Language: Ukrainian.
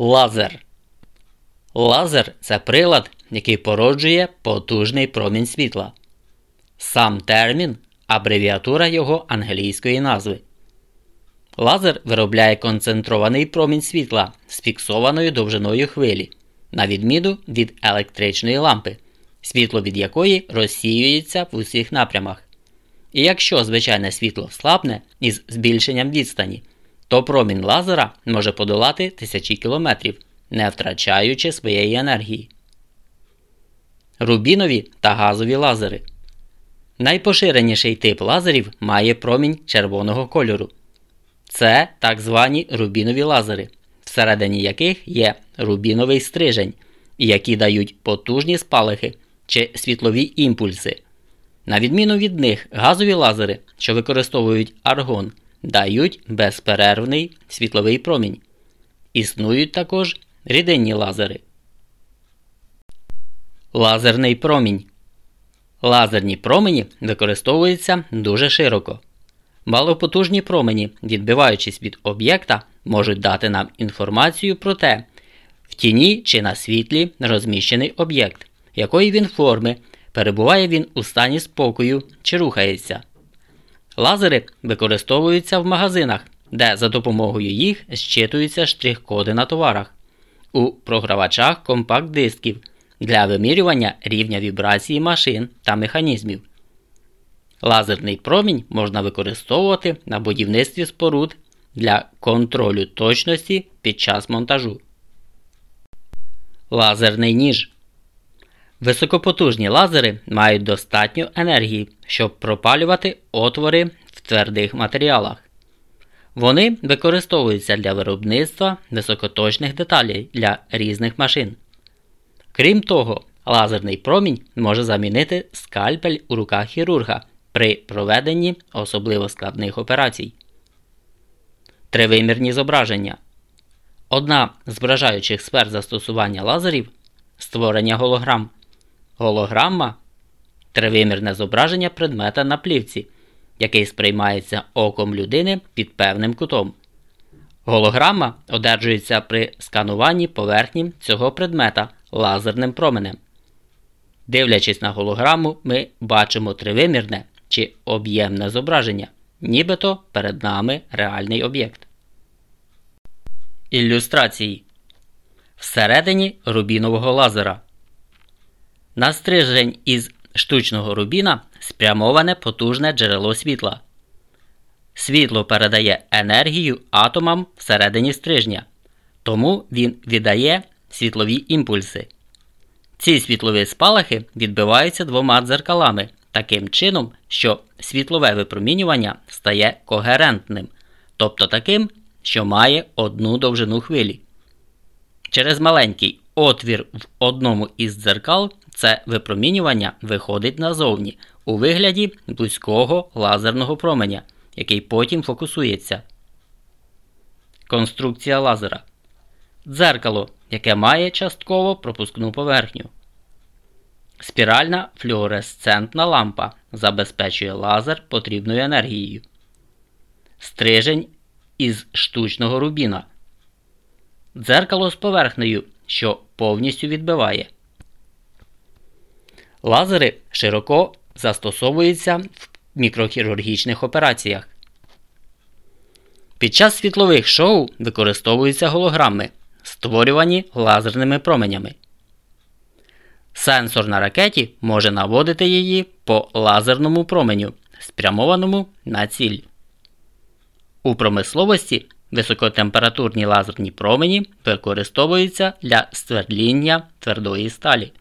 Лазер. Лазер це прилад, який породжує потужний промінь світла. Сам термін абревіатура його англійської назви. Лазер виробляє концентрований промінь світла з фіксованою довжиною хвилі, на відміну від електричної лампи, світло від якої розсіюється в усіх напрямах. І якщо звичайне світло слабне із збільшенням відстані, то промінь лазера може подолати тисячі кілометрів, не втрачаючи своєї енергії. Рубінові та газові лазери. Найпоширеніший тип лазерів має промінь червоного кольору. Це так звані рубінові лазери, всередині яких є рубіновий стрижень, які дають потужні спалахи чи світлові імпульси. На відміну від них, газові лазери, що використовують аргон, дають безперервний світловий промінь. Існують також рідинні лазери. Лазерний промінь. Лазерні промені використовуються дуже широко. Малопотужні промені, відбиваючись від об'єкта, можуть дати нам інформацію про те, в тіні чи на світлі розміщений об'єкт, якої він форми, перебуває він у стані спокою чи рухається. Лазери використовуються в магазинах, де за допомогою їх зчитуються штрих-коди на товарах, у програвачах компакт-дисків для вимірювання рівня вібрації машин та механізмів. Лазерний промінь можна використовувати на будівництві споруд для контролю точності під час монтажу. Лазерний ніж. Високопотужні лазери мають достатньо енергії, щоб пропалювати отвори в твердих матеріалах. Вони використовуються для виробництва високоточних деталей для різних машин. Крім того, лазерний промінь може замінити скальпель у руках хірурга при проведенні особливо складних операцій. Тривимірні зображення. Одна з вражаючих сфер застосування лазерів створення голограм. Голограма тривимірне зображення предмета на плівці, який сприймається оком людини під певним кутом. Голограма одержується при скануванні поверхні цього предмета лазерним променем. Дивлячись на голограму, ми бачимо тривимірне чи об'ємне зображення, нібито перед нами реальний об'єкт. Ілюстрації Всередині рубінового лазера. На стрижень із штучного рубіна спрямоване потужне джерело світла. Світло передає енергію атомам всередині стрижня, тому він віддає світлові імпульси. Ці світлові спалахи відбиваються двома дзеркалами таким чином, що світлове випромінювання стає когерентним, тобто таким, що має одну довжину хвилі. Через маленький отвір в одному із дзеркал це випромінювання виходить назовні у вигляді близького лазерного променя, який потім фокусується. Конструкція лазера. Дзеркало, яке має частково пропускну поверхню. Спіральна флюоресцентна лампа забезпечує лазер потрібною енергією. Стрижень із штучного рубіна. Дзеркало з поверхнею, що повністю відбиває. Лазери широко застосовуються в мікрохірургічних операціях. Під час світлових шоу використовуються голограми, створювані лазерними променями. Сенсор на ракеті може наводити її по лазерному променю, спрямованому на ціль. У промисловості високотемпературні лазерні промені використовуються для ствердління твердої сталі.